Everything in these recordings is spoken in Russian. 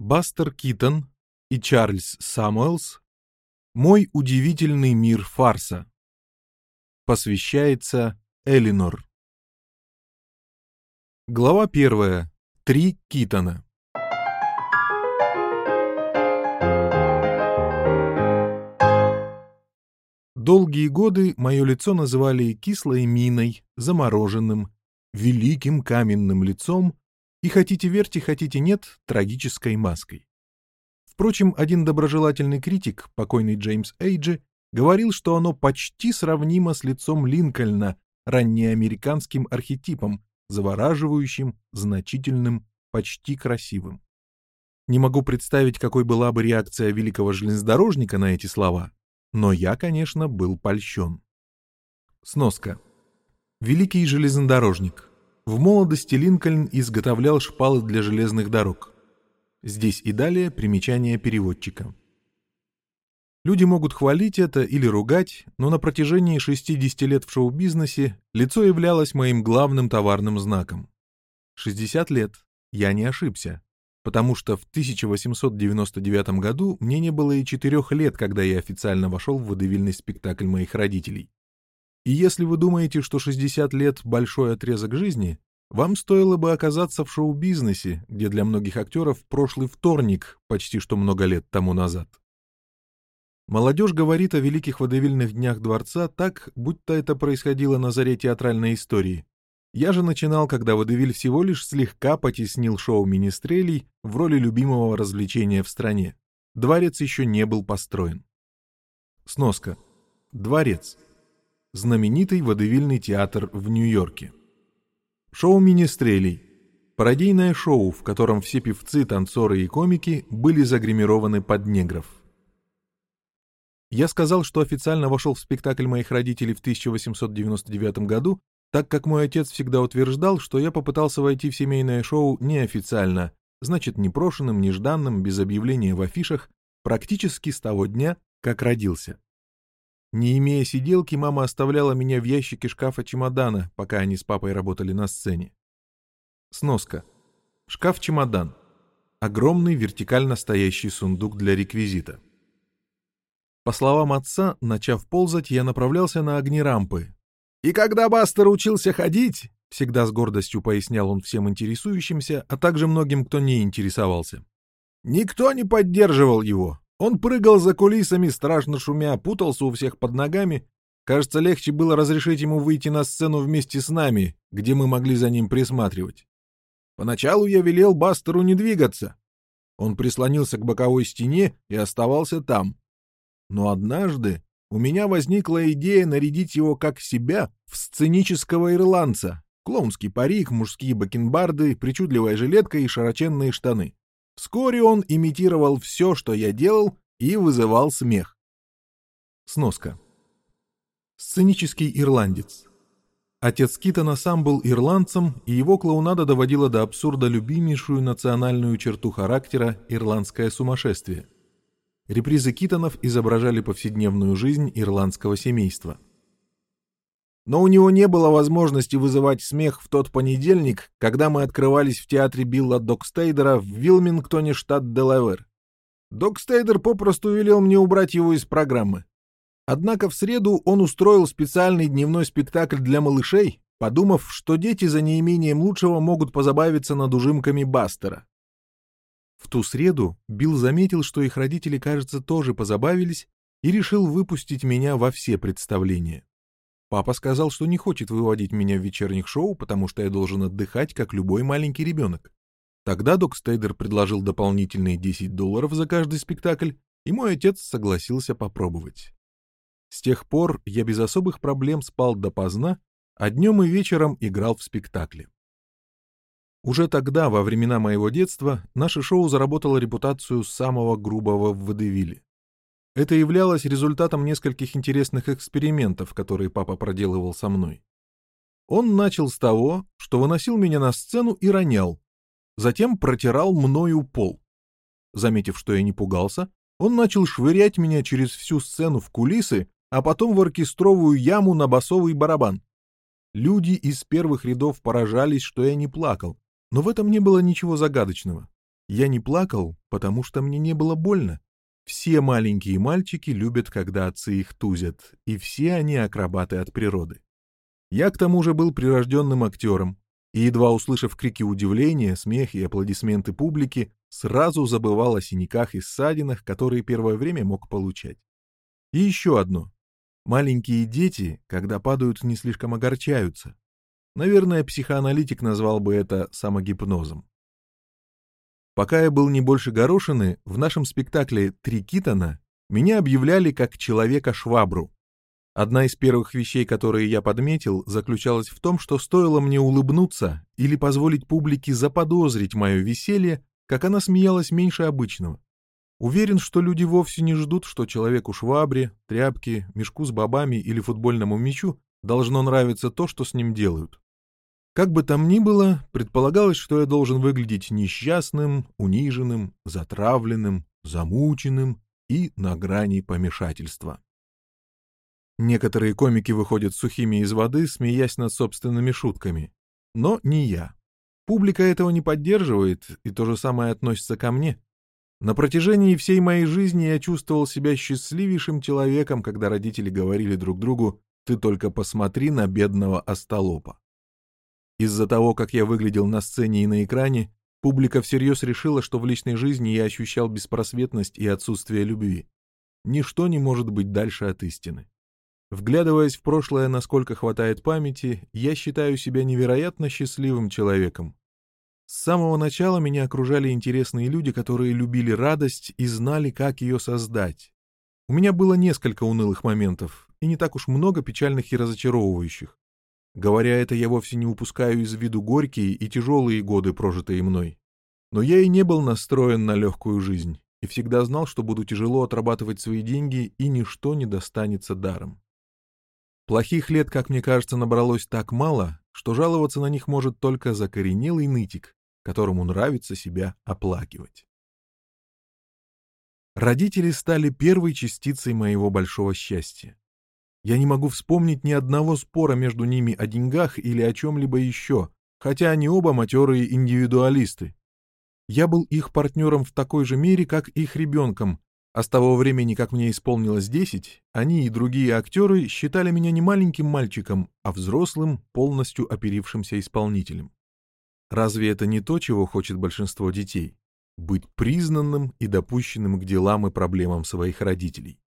Бастер Китон и Чарльз Самуэлс «Мой удивительный мир фарса». Посвящается Элинор. Глава первая. Три Китона. Долгие годы мое лицо называли кислой миной, замороженным, великим каменным лицом и, хотите верьте, хотите нет, трагической маской. Впрочем, один доброжелательный критик, покойный Джеймс Эйджи, говорил, что оно почти сравнимо с лицом Линкольна, раннеамериканским архетипом, завораживающим, значительным, почти красивым. Не могу представить, какой была бы реакция великого железнодорожника на эти слова, но я, конечно, был польщен. Сноска. Великий железнодорожник. В молодости Линкольн изготовлял шпалы для железных дорог. Здесь и далее примечание переводчика. Люди могут хвалить это или ругать, но на протяжении 60 лет в шоу-бизнесе лицо являлось моим главным товарным знаком. 60 лет. Я не ошибся потому что в 1899 году мне не было и четырех лет, когда я официально вошел в водевильный спектакль моих родителей. И если вы думаете, что 60 лет — большой отрезок жизни, вам стоило бы оказаться в шоу-бизнесе, где для многих актеров прошлый вторник почти что много лет тому назад. Молодежь говорит о великих водевильных днях дворца так, будто это происходило на заре театральной истории, я же начинал, когда Водевиль всего лишь слегка потеснил шоу «Министрелей» в роли любимого развлечения в стране. Дворец еще не был построен. Сноска. Дворец. Знаменитый водевильный театр в Нью-Йорке. Шоу «Министрелей» — пародийное шоу, в котором все певцы, танцоры и комики были загримированы под негров. Я сказал, что официально вошел в спектакль моих родителей в 1899 году, так как мой отец всегда утверждал, что я попытался войти в семейное шоу неофициально, значит, непрошенным, нежданным, без объявления в афишах, практически с того дня, как родился. Не имея сиделки, мама оставляла меня в ящике шкафа чемодана, пока они с папой работали на сцене. Сноска. Шкаф-чемодан. Огромный вертикально стоящий сундук для реквизита. По словам отца, начав ползать, я направлялся на огни рампы, и когда Бастер учился ходить, всегда с гордостью пояснял он всем интересующимся, а также многим, кто не интересовался. Никто не поддерживал его. Он прыгал за кулисами, страшно шумя, путался у всех под ногами. Кажется, легче было разрешить ему выйти на сцену вместе с нами, где мы могли за ним присматривать. Поначалу я велел Бастеру не двигаться. Он прислонился к боковой стене и оставался там. Но однажды у меня возникла идея нарядить его как себя в сценического ирландца. Клоунский парик, мужские бакенбарды, причудливая жилетка и широченные штаны. Вскоре он имитировал все, что я делал, и вызывал смех. Сноска. Сценический ирландец. Отец Китона сам был ирландцем, и его клоунада доводила до абсурда любимейшую национальную черту характера — ирландское сумасшествие — Репризы Китонов изображали повседневную жизнь ирландского семейства. Но у него не было возможности вызывать смех в тот понедельник, когда мы открывались в театре Билла Докстейдера в Вилмингтоне, штат Делавер. Докстейдер попросту велел мне убрать его из программы. Однако в среду он устроил специальный дневной спектакль для малышей, подумав, что дети за неимением лучшего могут позабавиться над ужимками Бастера. В ту среду Билл заметил, что их родители, кажется, тоже позабавились и решил выпустить меня во все представления. Папа сказал, что не хочет выводить меня в вечерних шоу, потому что я должен отдыхать, как любой маленький ребенок. Тогда док Стейдер предложил дополнительные 10 долларов за каждый спектакль, и мой отец согласился попробовать. С тех пор я без особых проблем спал допоздна, а днем и вечером играл в спектакле. Уже тогда, во времена моего детства, наше шоу заработало репутацию самого грубого в водевиле. Это являлось результатом нескольких интересных экспериментов, которые папа проделывал со мной. Он начал с того, что выносил меня на сцену и ронял, затем протирал мною пол. Заметив, что я не пугался, он начал швырять меня через всю сцену в кулисы, а потом в оркестровую яму на басовый барабан. Люди из первых рядов поражались, что я не плакал, но в этом не было ничего загадочного. Я не плакал, потому что мне не было больно. Все маленькие мальчики любят, когда отцы их тузят, и все они акробаты от природы. Я к тому же был прирожденным актером, и, едва услышав крики удивления, смех и аплодисменты публики, сразу забывал о синяках и ссадинах, которые первое время мог получать. И еще одно. Маленькие дети, когда падают, не слишком огорчаются. Наверное, психоаналитик назвал бы это самогипнозом. Пока я был не больше горошины, в нашем спектакле «Три Китана» меня объявляли как человека-швабру. Одна из первых вещей, которые я подметил, заключалась в том, что стоило мне улыбнуться или позволить публике заподозрить мое веселье, как она смеялась меньше обычного. Уверен, что люди вовсе не ждут, что человеку швабре, тряпке, мешку с бобами или футбольному мячу должно нравиться то, что с ним делают. Как бы там ни было, предполагалось, что я должен выглядеть несчастным, униженным, затравленным, замученным и на грани помешательства. Некоторые комики выходят сухими из воды, смеясь над собственными шутками. Но не я. Публика этого не поддерживает, и то же самое относится ко мне. На протяжении всей моей жизни я чувствовал себя счастливейшим человеком, когда родители говорили друг другу «ты только посмотри на бедного остолопа». Из-за того, как я выглядел на сцене и на экране, публика всерьез решила, что в личной жизни я ощущал беспросветность и отсутствие любви. Ничто не может быть дальше от истины. Вглядываясь в прошлое, насколько хватает памяти, я считаю себя невероятно счастливым человеком. С самого начала меня окружали интересные люди, которые любили радость и знали, как ее создать. У меня было несколько унылых моментов, и не так уж много печальных и разочаровывающих. Говоря это, я вовсе не упускаю из виду горькие и тяжелые годы, прожитые мной. Но я и не был настроен на легкую жизнь, и всегда знал, что буду тяжело отрабатывать свои деньги, и ничто не достанется даром. Плохих лет, как мне кажется, набралось так мало, что жаловаться на них может только закоренелый нытик, которому нравится себя оплакивать. Родители стали первой частицей моего большого счастья. Я не могу вспомнить ни одного спора между ними о деньгах или о чем-либо еще, хотя они оба матерые индивидуалисты. Я был их партнером в такой же мере, как их ребенком, а с того времени, как мне исполнилось десять, они и другие актеры считали меня не маленьким мальчиком, а взрослым, полностью оперившимся исполнителем. Разве это не то, чего хочет большинство детей? Быть признанным и допущенным к делам и проблемам своих родителей.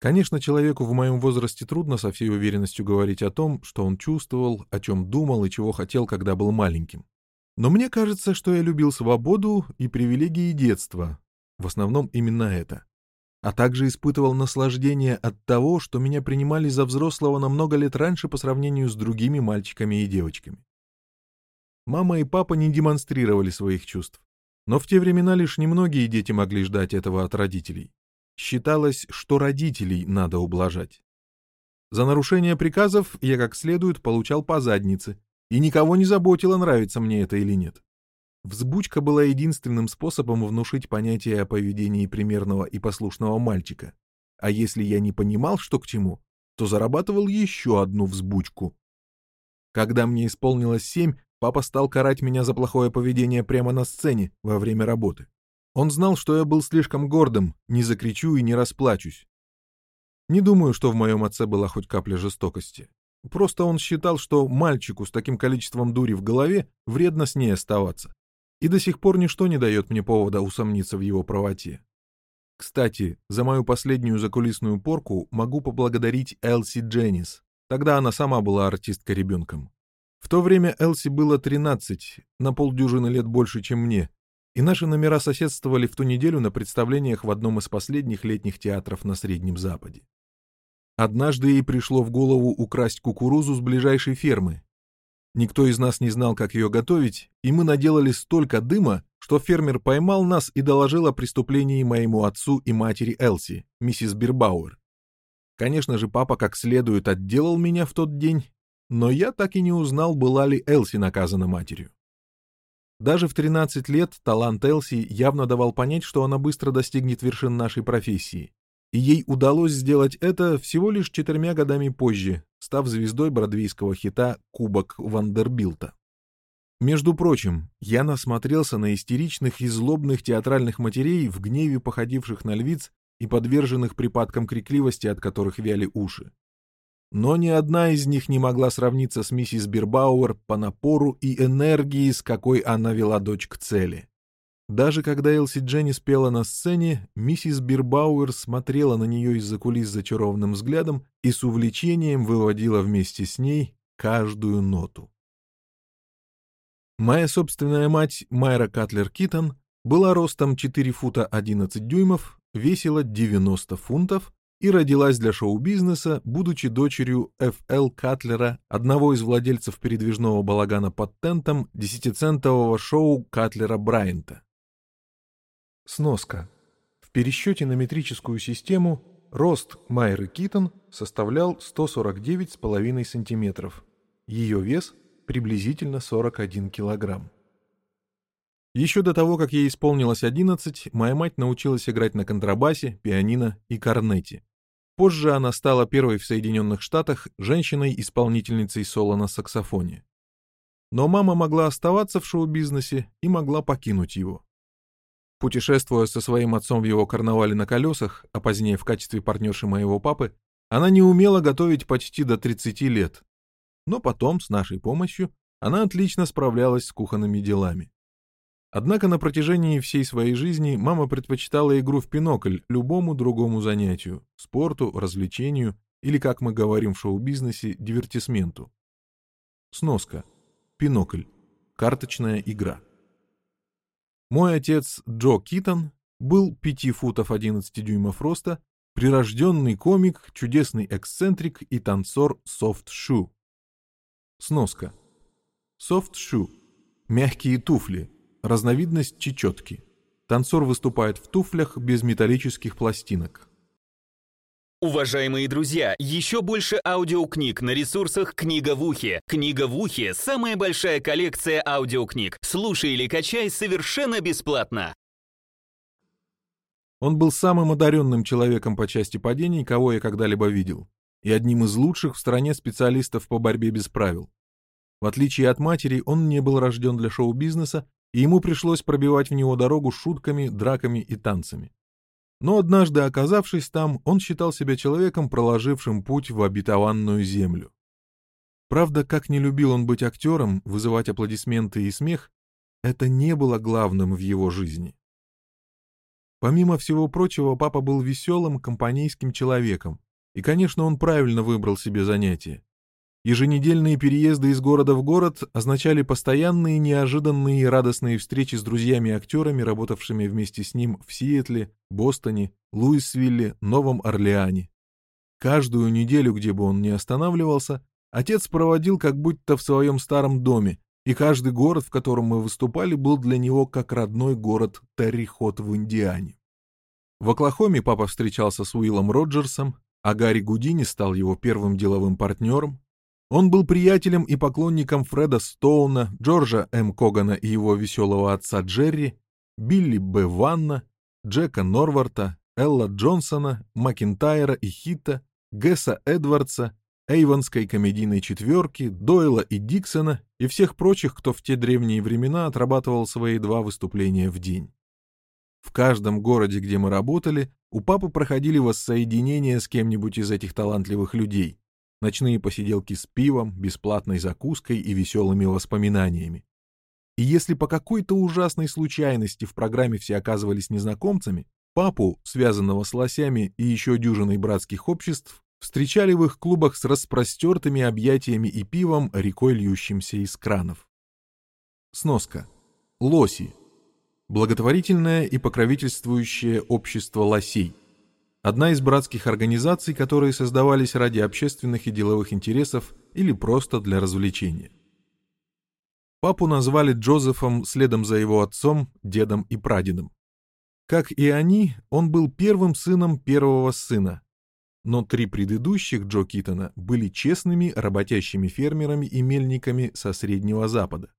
Конечно, человеку в моем возрасте трудно со всей уверенностью говорить о том, что он чувствовал, о чем думал и чего хотел, когда был маленьким. Но мне кажется, что я любил свободу и привилегии детства, в основном именно это. А также испытывал наслаждение от того, что меня принимали за взрослого на много лет раньше по сравнению с другими мальчиками и девочками. Мама и папа не демонстрировали своих чувств. Но в те времена лишь немногие дети могли ждать этого от родителей. Считалось, что родителей надо ублажать. За нарушение приказов я как следует получал по заднице, и никого не заботило, нравится мне это или нет. Взбучка была единственным способом внушить понятие о поведении примерного и послушного мальчика. А если я не понимал, что к чему, то зарабатывал еще одну взбучку. Когда мне исполнилось семь, Папа стал карать меня за плохое поведение прямо на сцене во время работы. Он знал, что я был слишком гордым, не закричу и не расплачусь. Не думаю, что в моем отце была хоть капля жестокости. Просто он считал, что мальчику с таким количеством дури в голове вредно с ней оставаться. И до сих пор ничто не дает мне повода усомниться в его правоте. Кстати, за мою последнюю закулисную порку могу поблагодарить Элси Дженнис. Тогда она сама была артисткой ребенком. В то время Элси было 13, на полдюжины лет больше, чем мне, и наши номера соседствовали в ту неделю на представлениях в одном из последних летних театров на Среднем Западе. Однажды ей пришло в голову украсть кукурузу с ближайшей фермы. Никто из нас не знал, как ее готовить, и мы наделали столько дыма, что фермер поймал нас и доложил о преступлении моему отцу и матери Элси, миссис Бирбауэр. Конечно же, папа как следует отделал меня в тот день но я так и не узнал, была ли Элси наказана матерью. Даже в 13 лет талант Элси явно давал понять, что она быстро достигнет вершин нашей профессии, и ей удалось сделать это всего лишь четырьмя годами позже, став звездой бродвейского хита «Кубок Вандербилта». Между прочим, я насмотрелся на истеричных и злобных театральных матерей, в гневе походивших на львиц и подверженных припадкам крикливости, от которых вяли уши. Но ни одна из них не могла сравниться с миссис Бирбауэр по напору и энергии, с какой она вела дочь к цели. Даже когда Элси Дженни спела на сцене, миссис Бирбауэр смотрела на нее из-за кулис зачарованным взглядом и с увлечением выводила вместе с ней каждую ноту. Моя собственная мать, Майра Катлер Китон, была ростом 4 фута 11 дюймов, весила 90 фунтов и родилась для шоу-бизнеса, будучи дочерью Ф.Л. Катлера, одного из владельцев передвижного балагана под тентом десятицентового шоу Катлера Брайанта. Сноска. В пересчете на метрическую систему рост Майры Китон составлял 149,5 сантиметров. Ее вес приблизительно 41 килограмм. Еще до того, как ей исполнилось 11, моя мать научилась играть на контрабасе, пианино и корнете. Позже она стала первой в Соединенных Штатах женщиной-исполнительницей соло на саксофоне. Но мама могла оставаться в шоу-бизнесе и могла покинуть его. Путешествуя со своим отцом в его карнавале на колесах, а позднее в качестве партнерши моего папы, она не умела готовить почти до 30 лет, но потом, с нашей помощью, она отлично справлялась с кухонными делами. Однако на протяжении всей своей жизни мама предпочитала игру в пинокль любому другому занятию – спорту, развлечению или, как мы говорим в шоу-бизнесе, дивертисменту. Сноска. Пинокль. Карточная игра. Мой отец Джо Китон был 5 футов 11 дюймов роста, прирожденный комик, чудесный эксцентрик и танцор софт-шу. Сноска. Софт-шу. Мягкие туфли. Разновидность чечетки. Танцор выступает в туфлях без металлических пластинок. Уважаемые друзья, еще больше аудиокниг на ресурсах «Книга в ухе». «Книга в ухе» — самая большая коллекция аудиокниг. Слушай или качай совершенно бесплатно. Он был самым одаренным человеком по части падений, кого я когда-либо видел и одним из лучших в стране специалистов по борьбе без правил. В отличие от матери, он не был рожден для шоу-бизнеса, и ему пришлось пробивать в него дорогу шутками, драками и танцами. Но однажды оказавшись там, он считал себя человеком, проложившим путь в обетованную землю. Правда, как не любил он быть актером, вызывать аплодисменты и смех, это не было главным в его жизни. Помимо всего прочего, папа был веселым, компанейским человеком, и, конечно, он правильно выбрал себе занятие. Еженедельные переезды из города в город означали постоянные, неожиданные и радостные встречи с друзьями-актерами, работавшими вместе с ним в Сиэтле, Бостоне, Луисвилле, Новом Орлеане. Каждую неделю, где бы он ни останавливался, отец проводил как будто в своем старом доме, и каждый город, в котором мы выступали, был для него как родной город Террихот в Индиане. В Оклахоме папа встречался с Уиллом Роджерсом, а Гарри Гудини стал его первым деловым партнером. Он был приятелем и поклонником Фреда Стоуна, Джорджа М. Когана и его веселого отца Джерри, Билли Б. Ванна, Джека Норварта, Элла Джонсона, Макинтайра и Хита, Гесса Эдвардса, Эйвонской комедийной четверки, Дойла и Диксона и всех прочих, кто в те древние времена отрабатывал свои два выступления в день. В каждом городе, где мы работали, у папы проходили воссоединения с кем-нибудь из этих талантливых людей. Ночные посиделки с пивом, бесплатной закуской и веселыми воспоминаниями. И если по какой-то ужасной случайности в программе все оказывались незнакомцами, папу, связанного с лосями и еще дюжиной братских обществ, встречали в их клубах с распростертыми объятиями и пивом, рекой льющимся из кранов. Сноска. Лоси благотворительное и покровительствующее общество лосей, одна из братских организаций, которые создавались ради общественных и деловых интересов или просто для развлечения. Папу назвали Джозефом следом за его отцом, дедом и прадедом. Как и они, он был первым сыном первого сына, но три предыдущих Джо Китона были честными, работящими фермерами и мельниками со Среднего Запада.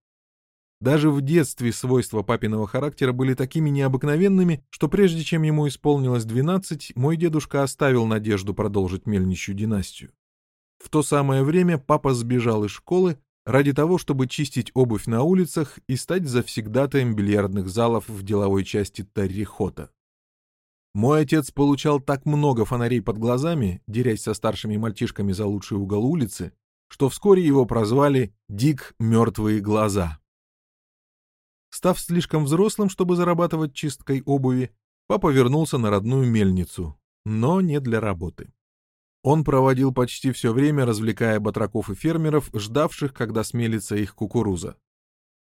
Даже в детстве свойства папиного характера были такими необыкновенными, что прежде чем ему исполнилось 12, мой дедушка оставил надежду продолжить мельничью династию. В то самое время папа сбежал из школы, ради того, чтобы чистить обувь на улицах и стать завсегдатаем бильярдных залов в деловой части Таррихота. Мой отец получал так много фонарей под глазами, дерясь со старшими мальчишками за лучший угол улицы, что вскоре его прозвали «Дик Мертвые Глаза». Став слишком взрослым, чтобы зарабатывать чисткой обуви, папа вернулся на родную мельницу, но не для работы. Он проводил почти все время, развлекая батраков и фермеров, ждавших, когда смелится их кукуруза.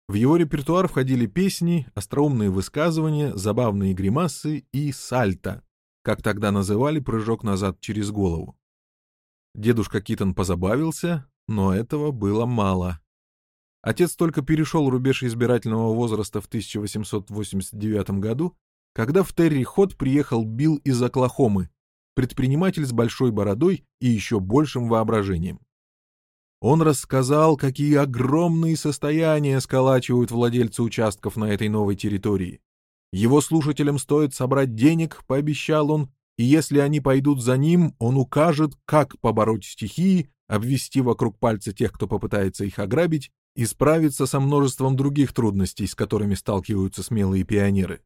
В его репертуар входили песни, остроумные высказывания, забавные гримасы и сальто, как тогда называли прыжок назад через голову. Дедушка Китон позабавился, но этого было мало. Отец только перешел рубеж избирательного возраста в 1889 году, когда в Терри-Ход приехал Билл из Оклахомы, предприниматель с большой бородой и еще большим воображением. Он рассказал, какие огромные состояния сколачивают владельцы участков на этой новой территории. Его слушателям стоит собрать денег, пообещал он, и если они пойдут за ним, он укажет, как побороть стихии, обвести вокруг пальца тех, кто попытается их ограбить, и справиться со множеством других трудностей, с которыми сталкиваются смелые пионеры.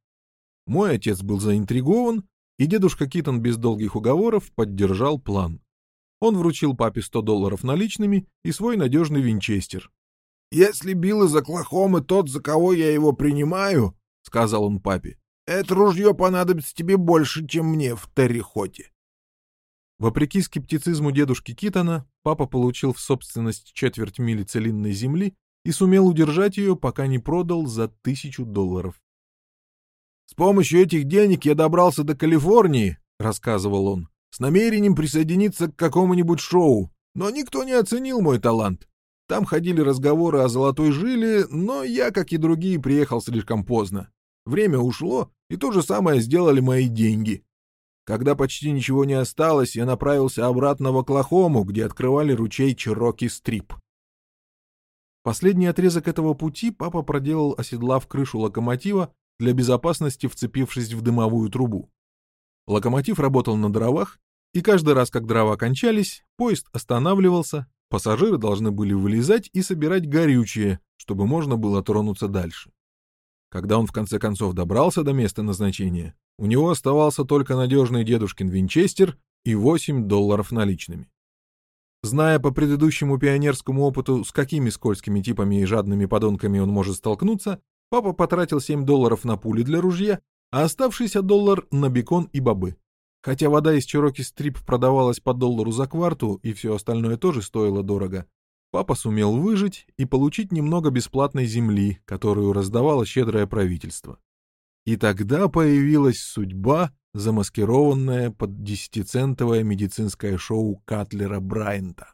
Мой отец был заинтригован, и дедушка Китон без долгих уговоров поддержал план. Он вручил папе 100 долларов наличными и свой надежный винчестер. «Если Билл из Оклахомы тот, за кого я его принимаю, — сказал он папе, — это ружье понадобится тебе больше, чем мне в Террихоте». Вопреки скептицизму дедушки Китона, папа получил в собственность четверть мили целинной земли и сумел удержать ее, пока не продал за тысячу долларов. «С помощью этих денег я добрался до Калифорнии», — рассказывал он, «с намерением присоединиться к какому-нибудь шоу, но никто не оценил мой талант. Там ходили разговоры о золотой жиле, но я, как и другие, приехал слишком поздно. Время ушло, и то же самое сделали мои деньги. Когда почти ничего не осталось, я направился обратно в Оклахому, где открывали ручей Чироки-Стрип. Последний отрезок этого пути папа проделал, оседлав крышу локомотива, для безопасности вцепившись в дымовую трубу. Локомотив работал на дровах, и каждый раз, как дрова кончались, поезд останавливался, пассажиры должны были вылезать и собирать горючее, чтобы можно было тронуться дальше. Когда он в конце концов добрался до места назначения, у него оставался только надежный дедушкин винчестер и 8 долларов наличными. Зная по предыдущему пионерскому опыту, с какими скользкими типами и жадными подонками он может столкнуться, папа потратил 7 долларов на пули для ружья, а оставшийся доллар на бекон и бобы. Хотя вода из Чироки Стрип продавалась по доллару за кварту, и все остальное тоже стоило дорого, папа сумел выжить и получить немного бесплатной земли, которую раздавало щедрое правительство. И тогда появилась судьба, замаскированная под десятицентовое медицинское шоу Катлера Брайанта.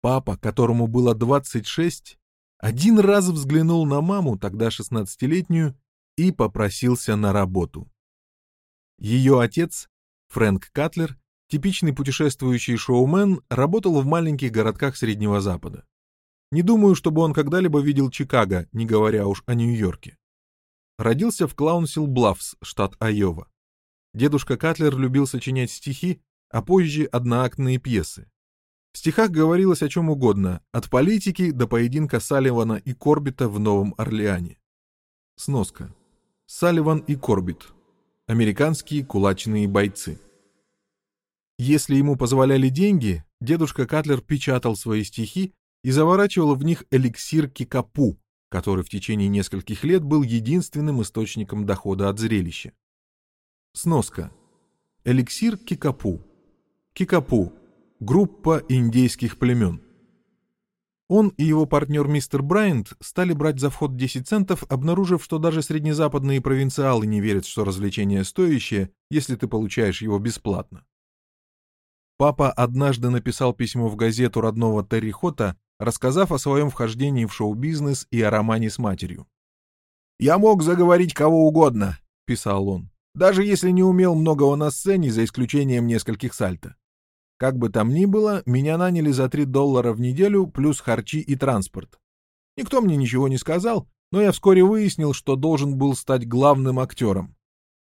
Папа, которому было 26, один раз взглянул на маму, тогда 16-летнюю, и попросился на работу. Ее отец, Фрэнк Катлер, Типичный путешествующий шоумен работал в маленьких городках Среднего Запада. Не думаю, чтобы он когда-либо видел Чикаго, не говоря уж о Нью-Йорке. Родился в Клаунсил-Блафс, штат Айова. Дедушка Катлер любил сочинять стихи, а позже одноактные пьесы. В стихах говорилось о чем угодно, от политики до поединка Салливана и Корбита в Новом Орлеане. Сноска. Салливан и Корбит. Американские кулачные бойцы. Если ему позволяли деньги, дедушка Катлер печатал свои стихи и заворачивал в них эликсир кикапу, который в течение нескольких лет был единственным источником дохода от зрелища. Сноска. Эликсир кикапу. Кикапу. Группа индейских племен. Он и его партнер мистер Брайант стали брать за вход 10 центов, обнаружив, что даже среднезападные провинциалы не верят, что развлечение стоящее, если ты получаешь его бесплатно. Папа однажды написал письмо в газету родного Терри Хота, рассказав о своем вхождении в шоу-бизнес и о романе с матерью. «Я мог заговорить кого угодно», — писал он, «даже если не умел многого на сцене, за исключением нескольких сальто. Как бы там ни было, меня наняли за 3 доллара в неделю плюс харчи и транспорт. Никто мне ничего не сказал, но я вскоре выяснил, что должен был стать главным актером.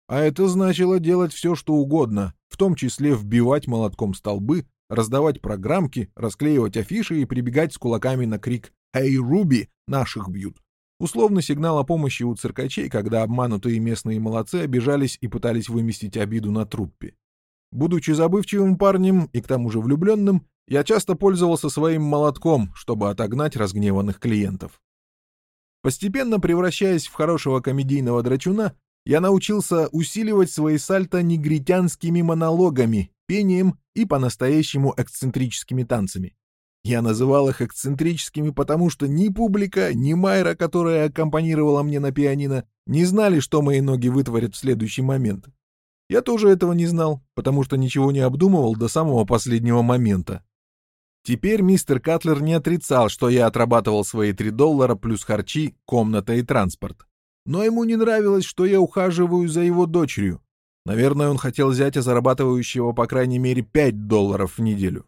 А это значило делать все, что угодно, в том числе вбивать молотком столбы, раздавать программки, расклеивать афиши и прибегать с кулаками на крик «Эй, Руби! Наших бьют!» Условный сигнал о помощи у циркачей, когда обманутые местные молодцы обижались и пытались выместить обиду на труппе. Будучи забывчивым парнем и к тому же влюбленным, я часто пользовался своим молотком, чтобы отогнать разгневанных клиентов. Постепенно превращаясь в хорошего комедийного драчуна, я научился усиливать свои сальто негритянскими монологами, пением и по-настоящему эксцентрическими танцами. Я называл их эксцентрическими, потому что ни публика, ни Майра, которая аккомпанировала мне на пианино, не знали, что мои ноги вытворят в следующий момент. Я тоже этого не знал, потому что ничего не обдумывал до самого последнего момента. Теперь мистер Катлер не отрицал, что я отрабатывал свои 3 доллара плюс харчи, комната и транспорт. Но ему не нравилось, что я ухаживаю за его дочерью. Наверное, он хотел зятя, зарабатывающего по крайней мере 5 долларов в неделю.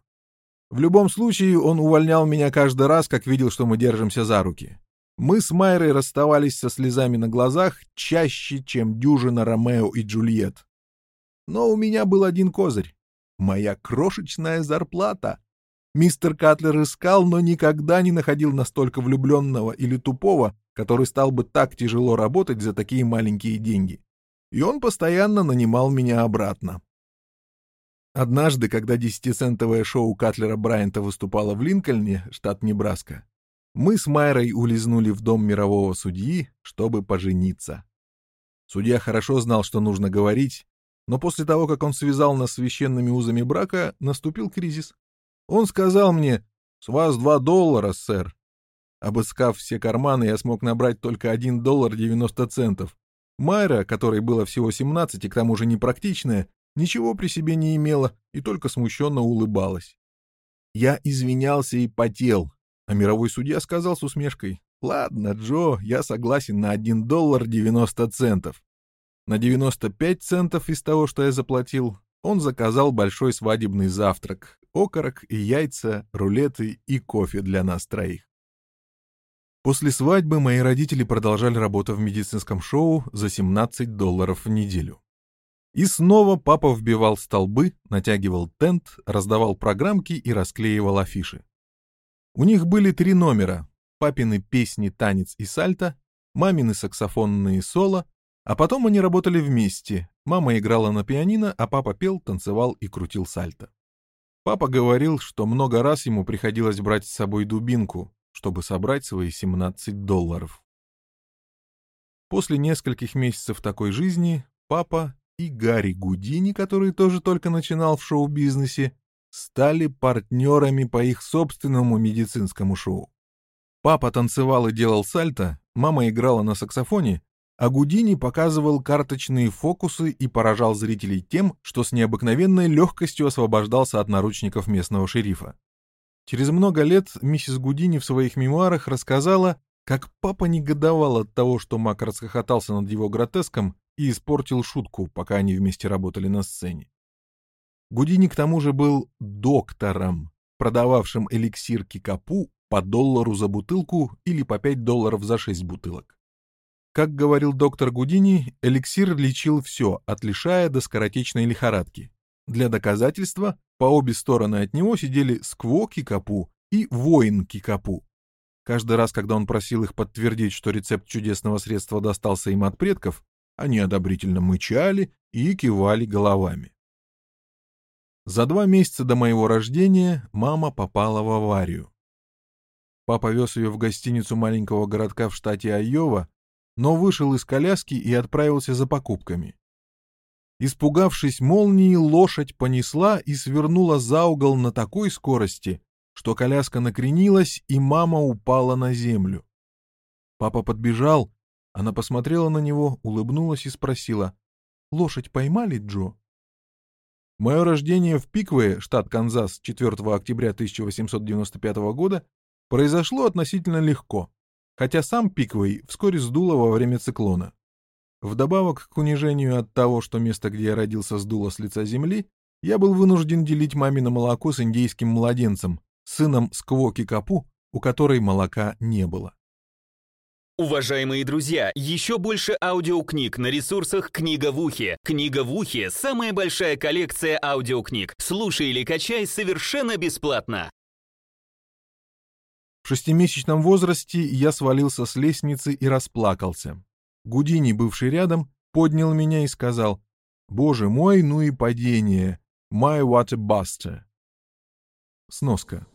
В любом случае, он увольнял меня каждый раз, как видел, что мы держимся за руки. Мы с Майрой расставались со слезами на глазах чаще, чем дюжина Ромео и Джульет. Но у меня был один козырь — моя крошечная зарплата. Мистер Катлер искал, но никогда не находил настолько влюбленного или тупого, который стал бы так тяжело работать за такие маленькие деньги. И он постоянно нанимал меня обратно. Однажды, когда десятицентовое шоу Катлера Брайанта выступало в Линкольне, штат Небраска, мы с Майрой улизнули в дом мирового судьи, чтобы пожениться. Судья хорошо знал, что нужно говорить, но после того, как он связал нас священными узами брака, наступил кризис. Он сказал мне «С вас два доллара, сэр». Обыскав все карманы, я смог набрать только один доллар девяносто центов. Майра, которой было всего семнадцать и к тому же непрактичная, ничего при себе не имела и только смущенно улыбалась. Я извинялся и потел, а мировой судья сказал с усмешкой, «Ладно, Джо, я согласен на 1 доллар 90 центов». На 95 центов из того, что я заплатил, он заказал большой свадебный завтрак, окорок и яйца, рулеты и кофе для нас троих. После свадьбы мои родители продолжали работу в медицинском шоу за 17 долларов в неделю. И снова папа вбивал столбы, натягивал тент, раздавал программки и расклеивал афиши. У них были три номера — папины песни, танец и сальто, мамины саксофонные соло, а потом они работали вместе. Мама играла на пианино, а папа пел, танцевал и крутил сальто. Папа говорил, что много раз ему приходилось брать с собой дубинку, чтобы собрать свои 17 долларов. После нескольких месяцев такой жизни папа и Гарри Гудини, который тоже только начинал в шоу-бизнесе, стали партнерами по их собственному медицинскому шоу. Папа танцевал и делал сальто, мама играла на саксофоне, а Гудини показывал карточные фокусы и поражал зрителей тем, что с необыкновенной легкостью освобождался от наручников местного шерифа. Через много лет миссис Гудини в своих мемуарах рассказала, как папа негодовал от того, что Мак расхохотался над его гротеском и испортил шутку, пока они вместе работали на сцене. Гудини к тому же был доктором, продававшим эликсир кикапу по доллару за бутылку или по 5 долларов за 6 бутылок. Как говорил доктор Гудини, эликсир лечил все, от лишая до скоротечной лихорадки. Для доказательства по обе стороны от него сидели Скво Кикапу и Воин Кикапу. Каждый раз, когда он просил их подтвердить, что рецепт чудесного средства достался им от предков, они одобрительно мычали и кивали головами. За два месяца до моего рождения мама попала в аварию. Папа вез ее в гостиницу маленького городка в штате Айова, но вышел из коляски и отправился за покупками. Испугавшись молнии, лошадь понесла и свернула за угол на такой скорости, что коляска накренилась, и мама упала на землю. Папа подбежал она посмотрела на него, улыбнулась и спросила, «Лошадь поймали, Джо?» Мое рождение в Пиквее, штат Канзас, 4 октября 1895 года произошло относительно легко, хотя сам Пиквей вскоре сдуло во время циклона. Вдобавок к унижению от того, что место, где я родился, сдуло с лица земли, я был вынужден делить мамино молоко с индейским младенцем, сыном Сквоки Капу, у которой молока не было. Уважаемые друзья, еще больше аудиокниг на ресурсах «Книга в ухе». «Книга в ухе» — самая большая коллекция аудиокниг. Слушай или качай совершенно бесплатно. В шестимесячном возрасте я свалился с лестницы и расплакался. Гудини, бывший рядом, поднял меня и сказал, «Боже мой, ну и падение! My what a buster!» Сноска.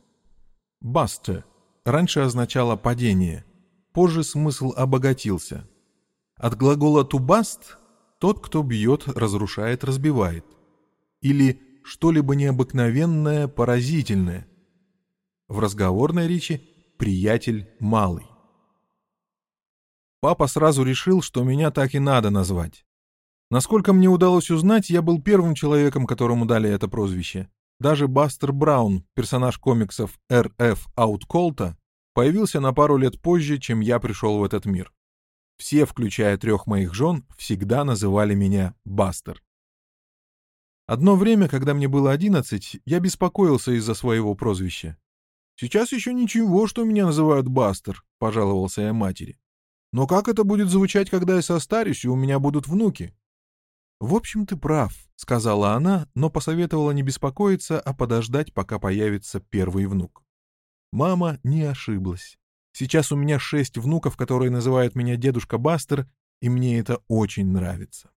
«Buster» раньше означало «падение», позже смысл обогатился. От глагола «to bust» — тот, кто бьет, разрушает, разбивает. Или что-либо необыкновенное, поразительное. В разговорной речи «приятель малый». Папа сразу решил, что меня так и надо назвать. Насколько мне удалось узнать, я был первым человеком, которому дали это прозвище. Даже Бастер Браун, персонаж комиксов R.F. Аутколта, появился на пару лет позже, чем я пришел в этот мир. Все, включая трех моих жен, всегда называли меня Бастер. Одно время, когда мне было одиннадцать, я беспокоился из-за своего прозвища. «Сейчас еще ничего, что меня называют Бастер», — пожаловался я матери. «Но как это будет звучать, когда я состарюсь, и у меня будут внуки?» «В общем, ты прав», — сказала она, но посоветовала не беспокоиться, а подождать, пока появится первый внук. Мама не ошиблась. Сейчас у меня шесть внуков, которые называют меня дедушка Бастер, и мне это очень нравится.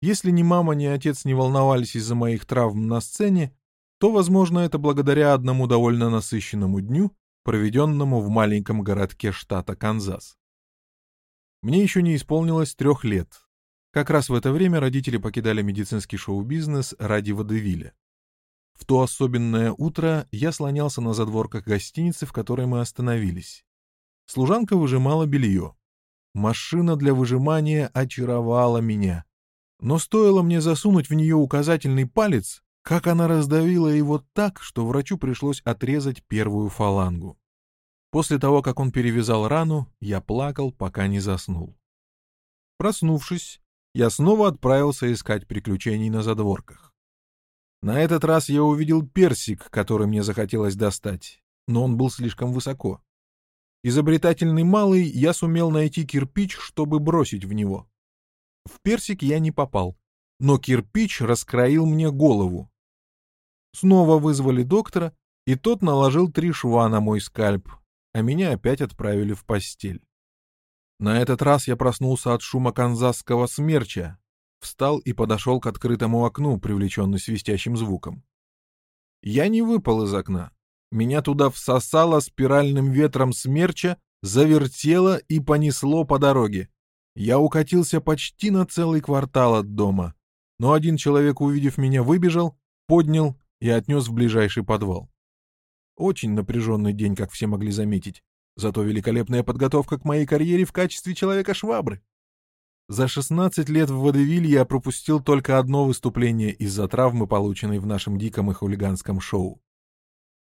Если ни мама, ни отец не волновались из-за моих травм на сцене, то, возможно, это благодаря одному довольно насыщенному дню, проведенному в маленьком городке штата Канзас. Мне еще не исполнилось трех лет. Как раз в это время родители покидали медицинский шоу-бизнес ради водевиля. В то особенное утро я слонялся на задворках гостиницы, в которой мы остановились. Служанка выжимала белье. Машина для выжимания очаровала меня. Но стоило мне засунуть в нее указательный палец, как она раздавила его так, что врачу пришлось отрезать первую фалангу. После того, как он перевязал рану, я плакал, пока не заснул. Проснувшись, я снова отправился искать приключений на задворках. На этот раз я увидел персик, который мне захотелось достать, но он был слишком высоко. Изобретательный малый, я сумел найти кирпич, чтобы бросить в него. В персик я не попал, но кирпич раскроил мне голову. Снова вызвали доктора, и тот наложил три шва на мой скальп, а меня опять отправили в постель. На этот раз я проснулся от шума канзасского смерча, встал и подошел к открытому окну, привлеченный свистящим звуком. Я не выпал из окна. Меня туда всосало спиральным ветром смерча, завертело и понесло по дороге. Я укатился почти на целый квартал от дома, но один человек, увидев меня, выбежал, поднял и отнес в ближайший подвал. Очень напряженный день, как все могли заметить, зато великолепная подготовка к моей карьере в качестве человека-швабры. За 16 лет в водевиле я пропустил только одно выступление из-за травмы, полученной в нашем диком и хулиганском шоу.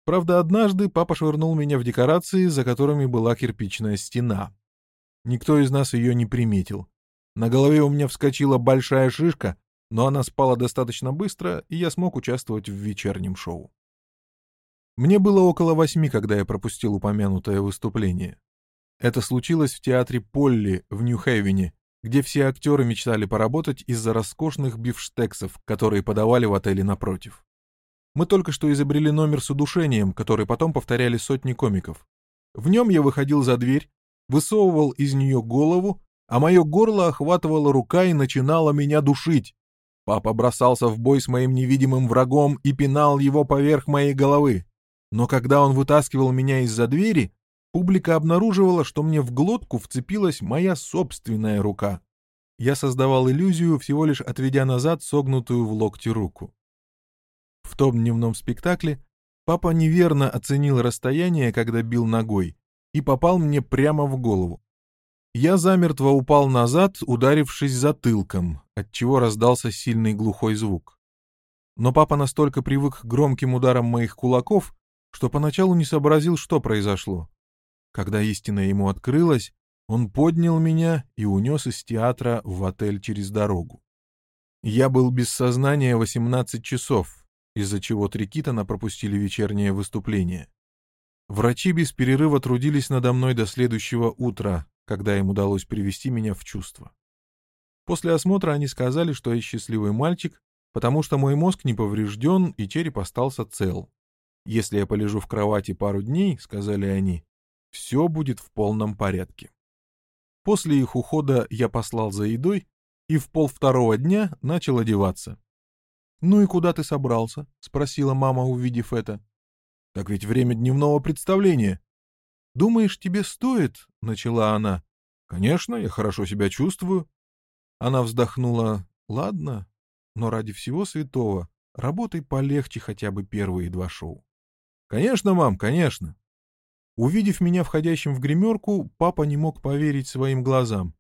Правда, однажды папа швырнул меня в декорации, за которыми была кирпичная стена. Никто из нас ее не приметил. На голове у меня вскочила большая шишка, но она спала достаточно быстро, и я смог участвовать в вечернем шоу. Мне было около восьми, когда я пропустил упомянутое выступление. Это случилось в театре Полли в Нью-Хейвене, где все актеры мечтали поработать из-за роскошных бифштексов, которые подавали в отеле напротив. Мы только что изобрели номер с удушением, который потом повторяли сотни комиков. В нем я выходил за дверь, высовывал из нее голову, а мое горло охватывала рука и начинала меня душить. Папа бросался в бой с моим невидимым врагом и пинал его поверх моей головы. Но когда он вытаскивал меня из-за двери, публика обнаруживала, что мне в глотку вцепилась моя собственная рука. Я создавал иллюзию, всего лишь отведя назад согнутую в локте руку. В том дневном спектакле папа неверно оценил расстояние, когда бил ногой, и попал мне прямо в голову. Я замертво упал назад, ударившись затылком, отчего раздался сильный глухой звук. Но папа настолько привык к громким ударам моих кулаков, что поначалу не сообразил, что произошло. Когда истина ему открылась, он поднял меня и унес из театра в отель через дорогу. Я был без сознания 18 часов, из-за чего Трикитана пропустили вечернее выступление. Врачи без перерыва трудились надо мной до следующего утра, когда им удалось привести меня в чувство. После осмотра они сказали, что я счастливый мальчик, потому что мой мозг не поврежден и череп остался цел. Если я полежу в кровати пару дней, сказали они, все будет в полном порядке. После их ухода я послал за едой и в полвторого дня начал одеваться. «Ну и куда ты собрался?» — спросила мама, увидев это. «Так ведь время дневного представления». «Думаешь, тебе стоит?» — начала она. «Конечно, я хорошо себя чувствую». Она вздохнула. «Ладно, но ради всего святого работай полегче хотя бы первые два шоу». «Конечно, мам, конечно». Увидев меня входящим в гримерку, папа не мог поверить своим глазам.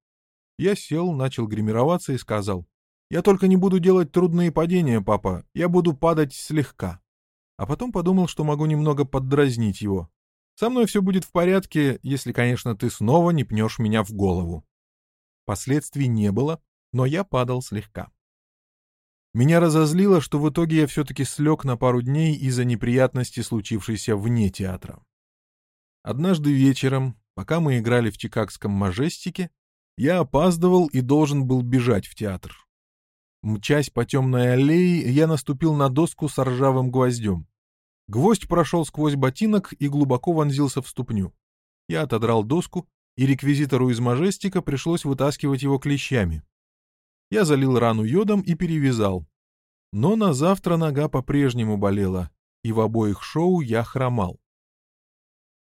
Я сел, начал гримироваться и сказал. «Я только не буду делать трудные падения, папа. Я буду падать слегка». А потом подумал, что могу немного поддразнить его. «Со мной все будет в порядке, если, конечно, ты снова не пнешь меня в голову». Последствий не было, но я падал слегка. Меня разозлило, что в итоге я все-таки слег на пару дней из-за неприятности, случившейся вне театра. Однажды вечером, пока мы играли в чикагском «Мажестике», я опаздывал и должен был бежать в театр. Мчась по темной аллее, я наступил на доску с ржавым гвоздем. Гвоздь прошел сквозь ботинок и глубоко вонзился в ступню. Я отодрал доску, и реквизитору из Мажестика пришлось вытаскивать его клещами. Я залил рану йодом и перевязал. Но на завтра нога по-прежнему болела, и в обоих шоу я хромал.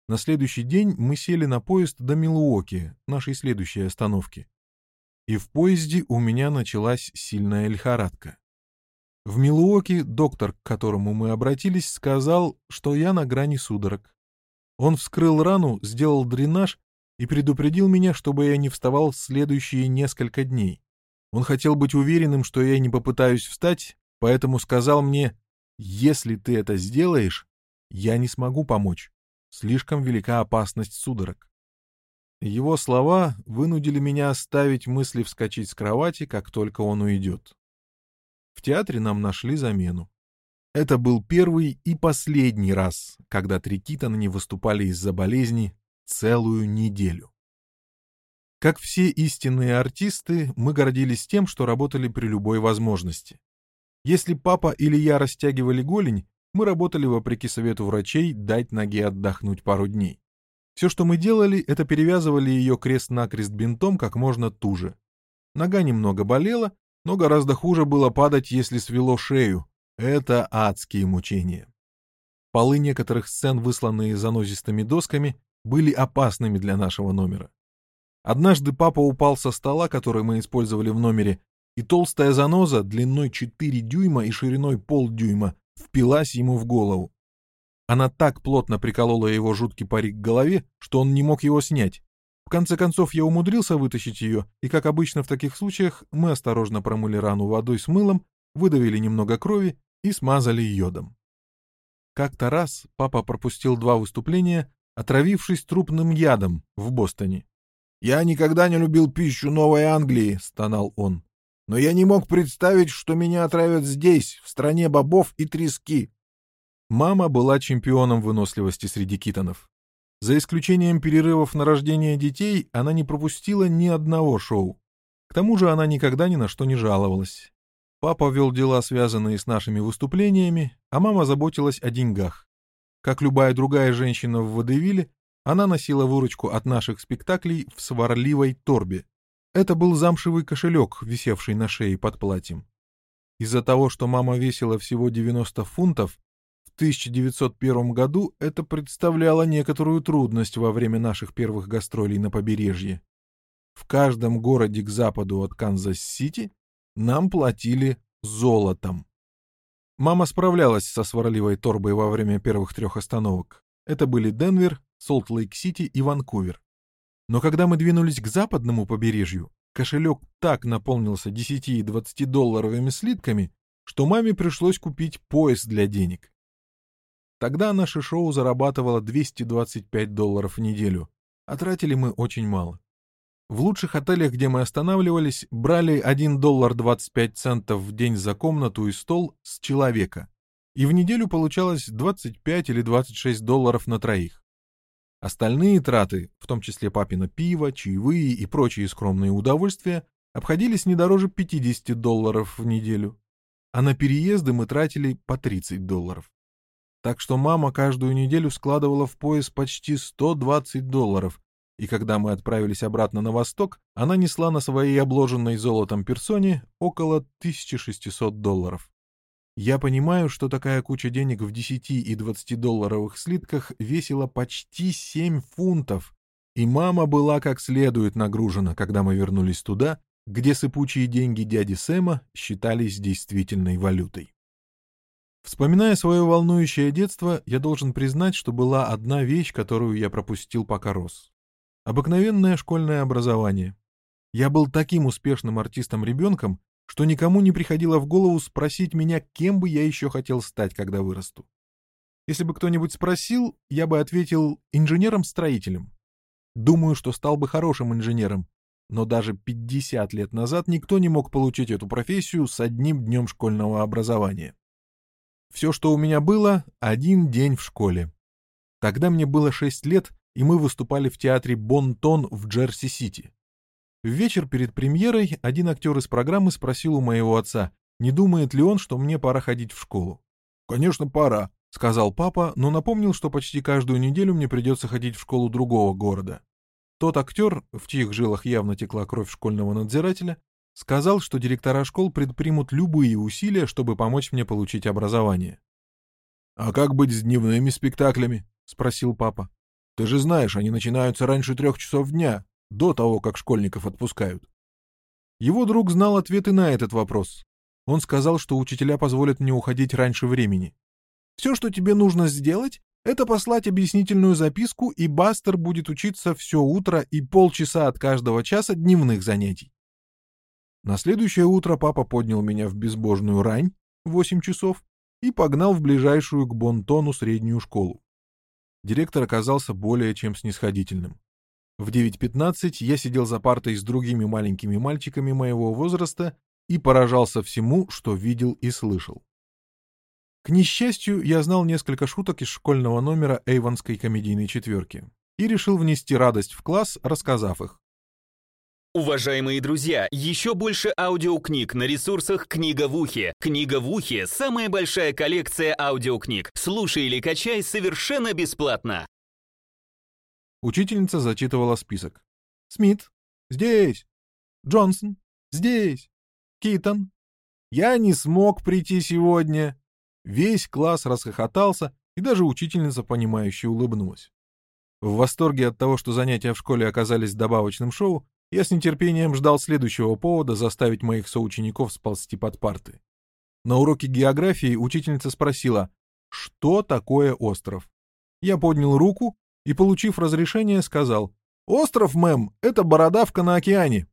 На следующий день мы сели на поезд до Милуоки, нашей следующей остановки. И в поезде у меня началась сильная лихорадка. В Милуоке доктор, к которому мы обратились, сказал, что я на грани судорог. Он вскрыл рану, сделал дренаж и предупредил меня, чтобы я не вставал следующие несколько дней. Он хотел быть уверенным, что я не попытаюсь встать, поэтому сказал мне, «Если ты это сделаешь, я не смогу помочь. Слишком велика опасность судорог. Его слова вынудили меня оставить мысли вскочить с кровати, как только он уйдет. В театре нам нашли замену. Это был первый и последний раз, когда три Китана не выступали из-за болезни целую неделю. Как все истинные артисты, мы гордились тем, что работали при любой возможности. Если папа или я растягивали голень, мы работали вопреки совету врачей дать ноге отдохнуть пару дней. Все, что мы делали, это перевязывали ее крест-накрест бинтом как можно туже. Нога немного болела, но гораздо хуже было падать, если свело шею. Это адские мучения. Полы некоторых сцен, высланные занозистыми досками, были опасными для нашего номера. Однажды папа упал со стола, который мы использовали в номере, и толстая заноза длиной 4 дюйма и шириной полдюйма впилась ему в голову. Она так плотно приколола его жуткий парик к голове, что он не мог его снять. В конце концов, я умудрился вытащить ее, и, как обычно в таких случаях, мы осторожно промыли рану водой с мылом, выдавили немного крови и смазали йодом. Как-то раз папа пропустил два выступления, отравившись трупным ядом в Бостоне. «Я никогда не любил пищу Новой Англии», — стонал он. Но я не мог представить, что меня отравят здесь, в стране бобов и трески. Мама была чемпионом выносливости среди китонов. За исключением перерывов на рождение детей, она не пропустила ни одного шоу. К тому же она никогда ни на что не жаловалась. Папа вел дела, связанные с нашими выступлениями, а мама заботилась о деньгах. Как любая другая женщина в Водевиле, она носила выручку от наших спектаклей в сварливой торбе, это был замшевый кошелек, висевший на шее под платьем. Из-за того, что мама весила всего 90 фунтов, в 1901 году это представляло некоторую трудность во время наших первых гастролей на побережье. В каждом городе к западу от Канзас-Сити нам платили золотом. Мама справлялась со сварливой торбой во время первых трех остановок. Это были Денвер, Солт-Лейк-Сити и Ванкувер. Но когда мы двинулись к западному побережью, кошелек так наполнился 10 и 20 долларовыми слитками, что маме пришлось купить пояс для денег. Тогда наше шоу зарабатывало 225 долларов в неделю, а тратили мы очень мало. В лучших отелях, где мы останавливались, брали 1 доллар 25 центов в день за комнату и стол с человека, и в неделю получалось 25 или 26 долларов на троих. Остальные траты, в том числе папино пиво, чаевые и прочие скромные удовольствия, обходились не дороже 50 долларов в неделю, а на переезды мы тратили по 30 долларов. Так что мама каждую неделю складывала в пояс почти 120 долларов, и когда мы отправились обратно на восток, она несла на своей обложенной золотом персоне около 1600 долларов. Я понимаю, что такая куча денег в 10 и 20 долларовых слитках весила почти 7 фунтов, и мама была как следует нагружена, когда мы вернулись туда, где сыпучие деньги дяди Сэма считались действительной валютой. Вспоминая свое волнующее детство, я должен признать, что была одна вещь, которую я пропустил, пока рос. Обыкновенное школьное образование. Я был таким успешным артистом-ребенком, что никому не приходило в голову спросить меня, кем бы я еще хотел стать, когда вырасту. Если бы кто-нибудь спросил, я бы ответил инженером-строителем. Думаю, что стал бы хорошим инженером, но даже 50 лет назад никто не мог получить эту профессию с одним днем школьного образования. Все, что у меня было, один день в школе. Тогда мне было 6 лет, и мы выступали в театре «Бон-Тон» в Джерси-Сити. В вечер перед премьерой один актер из программы спросил у моего отца, не думает ли он, что мне пора ходить в школу. «Конечно, пора», — сказал папа, но напомнил, что почти каждую неделю мне придется ходить в школу другого города. Тот актер, в чьих жилах явно текла кровь школьного надзирателя, сказал, что директора школ предпримут любые усилия, чтобы помочь мне получить образование. «А как быть с дневными спектаклями?» — спросил папа. «Ты же знаешь, они начинаются раньше трех часов дня, до того, как школьников отпускают». Его друг знал ответы на этот вопрос. Он сказал, что учителя позволят мне уходить раньше времени. «Все, что тебе нужно сделать, это послать объяснительную записку, и Бастер будет учиться все утро и полчаса от каждого часа дневных занятий. На следующее утро папа поднял меня в безбожную рань, 8 часов, и погнал в ближайшую к Бонтону среднюю школу. Директор оказался более чем снисходительным. В 9.15 я сидел за партой с другими маленькими мальчиками моего возраста и поражался всему, что видел и слышал. К несчастью, я знал несколько шуток из школьного номера Эйвонской комедийной четверки и решил внести радость в класс, рассказав их. Уважаемые друзья, еще больше аудиокниг на ресурсах «Книга в ухе». «Книга в ухе» — самая большая коллекция аудиокниг. Слушай или качай совершенно бесплатно. Учительница зачитывала список. Смит. Здесь. Джонсон. Здесь. Китон. Я не смог прийти сегодня. Весь класс расхохотался, и даже учительница, понимающе улыбнулась. В восторге от того, что занятия в школе оказались добавочным шоу, я с нетерпением ждал следующего повода заставить моих соучеников сползти под парты. На уроке географии учительница спросила, что такое остров. Я поднял руку и, получив разрешение, сказал, «Остров, мэм, это бородавка на океане».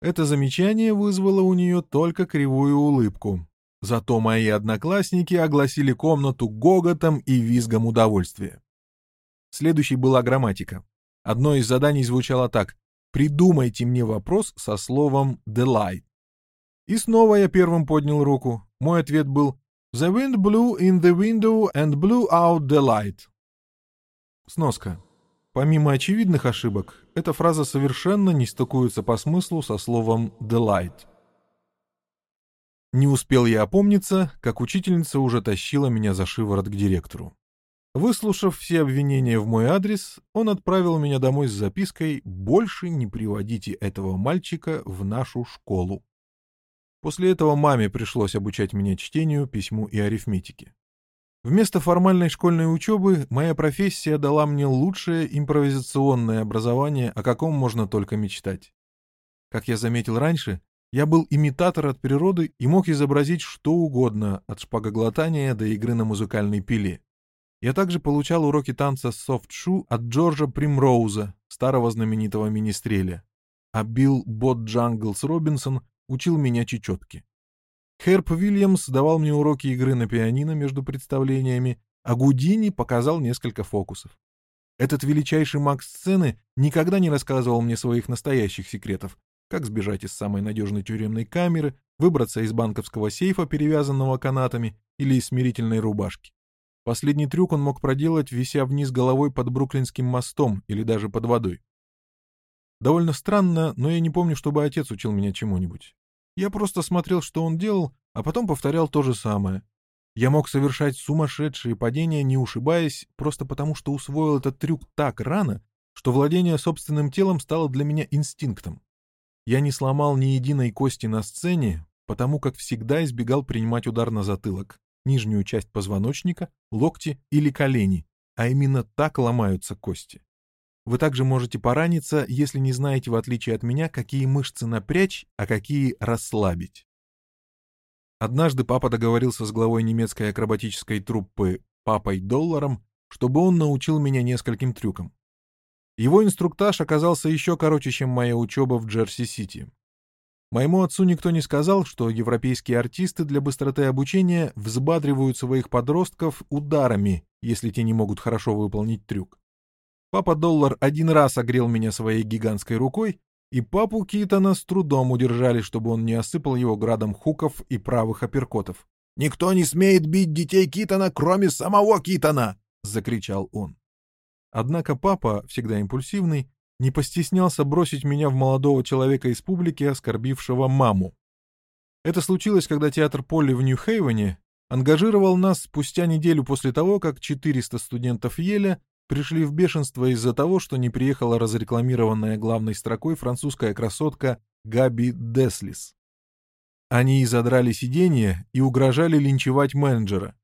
Это замечание вызвало у нее только кривую улыбку. Зато мои одноклассники огласили комнату гоготом и визгом удовольствия. Следующей была грамматика. Одно из заданий звучало так «Придумайте мне вопрос со словом «delight». И снова я первым поднял руку. Мой ответ был «The wind blew in the window and blew out the light». Сноска. Помимо очевидных ошибок, эта фраза совершенно не стыкуется по смыслу со словом «delight». Не успел я опомниться, как учительница уже тащила меня за шиворот к директору. Выслушав все обвинения в мой адрес, он отправил меня домой с запиской «Больше не приводите этого мальчика в нашу школу». После этого маме пришлось обучать меня чтению, письму и арифметике. Вместо формальной школьной учебы моя профессия дала мне лучшее импровизационное образование, о каком можно только мечтать. Как я заметил раньше, я был имитатор от природы и мог изобразить что угодно, от шпагоглотания до игры на музыкальной пиле. Я также получал уроки танца софт-шу от Джорджа Примроуза, старого знаменитого министреля. А Билл Боджанглс Робинсон учил меня чечетке. Херб Уильямс давал мне уроки игры на пианино между представлениями, а Гудини показал несколько фокусов. Этот величайший маг сцены никогда не рассказывал мне своих настоящих секретов, как сбежать из самой надежной тюремной камеры, выбраться из банковского сейфа, перевязанного канатами, или из смирительной рубашки. Последний трюк он мог проделать, вися вниз головой под Бруклинским мостом или даже под водой. Довольно странно, но я не помню, чтобы отец учил меня чему-нибудь. Я просто смотрел, что он делал, а потом повторял то же самое. Я мог совершать сумасшедшие падения, не ушибаясь, просто потому что усвоил этот трюк так рано, что владение собственным телом стало для меня инстинктом. Я не сломал ни единой кости на сцене, потому как всегда избегал принимать удар на затылок нижнюю часть позвоночника, локти или колени, а именно так ломаются кости. Вы также можете пораниться, если не знаете, в отличие от меня, какие мышцы напрячь, а какие расслабить. Однажды папа договорился с главой немецкой акробатической труппы Папой Долларом, чтобы он научил меня нескольким трюкам. Его инструктаж оказался еще короче, чем моя учеба в Джерси-Сити. Моему отцу никто не сказал, что европейские артисты для быстроты обучения взбадривают своих подростков ударами, если те не могут хорошо выполнить трюк. Папа Доллар один раз огрел меня своей гигантской рукой, и папу Китона с трудом удержали, чтобы он не осыпал его градом хуков и правых апперкотов. «Никто не смеет бить детей Китона, кроме самого Китона!» — закричал он. Однако папа, всегда импульсивный, не постеснялся бросить меня в молодого человека из публики, оскорбившего маму. Это случилось, когда театр Полли в Нью-Хейвене ангажировал нас спустя неделю после того, как 400 студентов Еля пришли в бешенство из-за того, что не приехала разрекламированная главной строкой французская красотка Габи Деслис. Они изодрали сиденье и угрожали линчевать менеджера.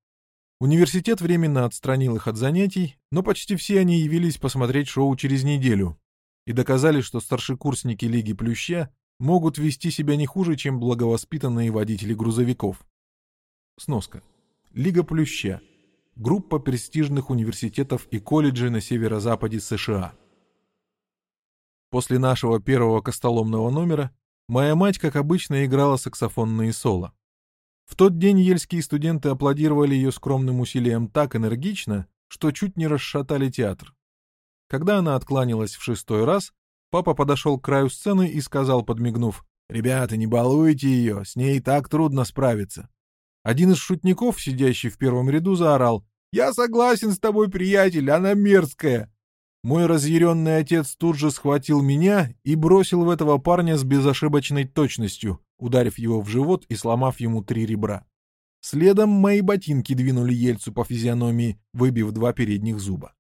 Университет временно отстранил их от занятий, но почти все они явились посмотреть шоу через неделю, и доказали, что старшекурсники Лиги Плюща могут вести себя не хуже, чем благовоспитанные водители грузовиков. Сноска. Лига Плюща. Группа престижных университетов и колледжей на северо-западе США. После нашего первого костоломного номера моя мать, как обычно, играла саксофонные соло. В тот день ельские студенты аплодировали ее скромным усилиям так энергично, что чуть не расшатали театр. Когда она откланялась в шестой раз, папа подошел к краю сцены и сказал, подмигнув, «Ребята, не балуйте ее, с ней так трудно справиться». Один из шутников, сидящий в первом ряду, заорал, «Я согласен с тобой, приятель, она мерзкая». Мой разъяренный отец тут же схватил меня и бросил в этого парня с безошибочной точностью, ударив его в живот и сломав ему три ребра. Следом мои ботинки двинули Ельцу по физиономии, выбив два передних зуба.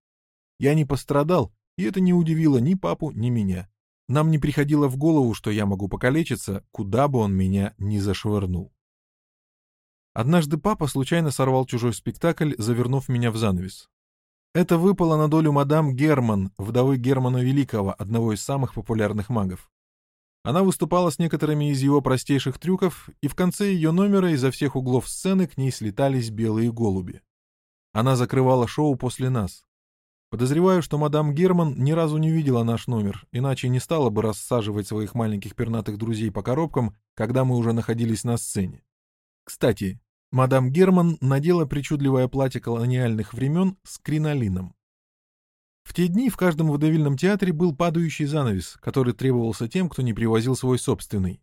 Я не пострадал, и это не удивило ни папу, ни меня. Нам не приходило в голову, что я могу покалечиться, куда бы он меня ни зашвырнул. Однажды папа случайно сорвал чужой спектакль, завернув меня в занавес. Это выпало на долю мадам Герман, вдовы Германа Великого, одного из самых популярных магов. Она выступала с некоторыми из его простейших трюков, и в конце ее номера изо всех углов сцены к ней слетались белые голуби. Она закрывала шоу после нас. Подозреваю, что мадам Герман ни разу не видела наш номер, иначе не стала бы рассаживать своих маленьких пернатых друзей по коробкам, когда мы уже находились на сцене. Кстати, мадам Герман надела причудливое платье колониальных времен с кринолином. В те дни в каждом водовильном театре был падающий занавес, который требовался тем, кто не привозил свой собственный.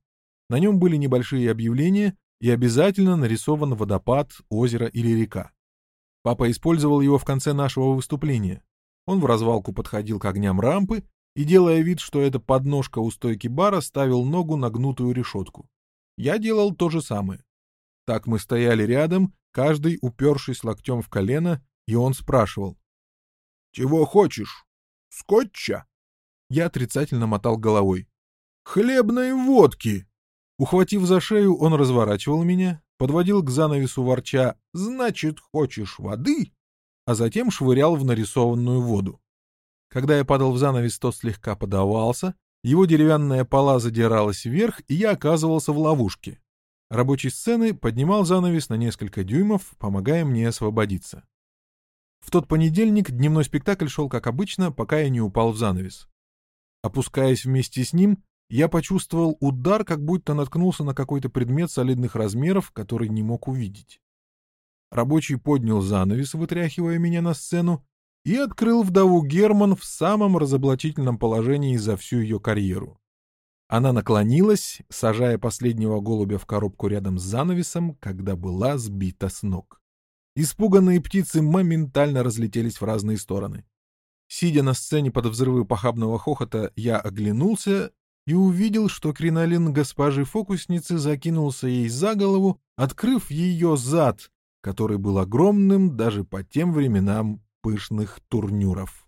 На нем были небольшие объявления и обязательно нарисован водопад, озеро или река. Папа использовал его в конце нашего выступления. Он в развалку подходил к огням рампы и, делая вид, что это подножка у стойки бара, ставил ногу на гнутую решетку. Я делал то же самое. Так мы стояли рядом, каждый упершись локтем в колено, и он спрашивал. «Чего хочешь? Скотча?» Я отрицательно мотал головой. «Хлебной водки!» Ухватив за шею, он разворачивал меня, подводил к занавесу ворча «Значит, хочешь воды?» а затем швырял в нарисованную воду. Когда я падал в занавес, тот слегка подавался, его деревянная пола задиралась вверх, и я оказывался в ловушке. Рабочий сцены поднимал занавес на несколько дюймов, помогая мне освободиться. В тот понедельник дневной спектакль шел как обычно, пока я не упал в занавес. Опускаясь вместе с ним, я почувствовал удар, как будто наткнулся на какой-то предмет солидных размеров, который не мог увидеть. Рабочий поднял занавес, вытряхивая меня на сцену, и открыл вдову Герман в самом разоблачительном положении за всю ее карьеру. Она наклонилась, сажая последнего голубя в коробку рядом с занавесом, когда была сбита с ног. Испуганные птицы моментально разлетелись в разные стороны. Сидя на сцене под взрывы похабного хохота, я оглянулся и увидел, что кринолин госпожи-фокусницы закинулся ей за голову, открыв ее зад, который был огромным даже по тем временам пышных турнюров.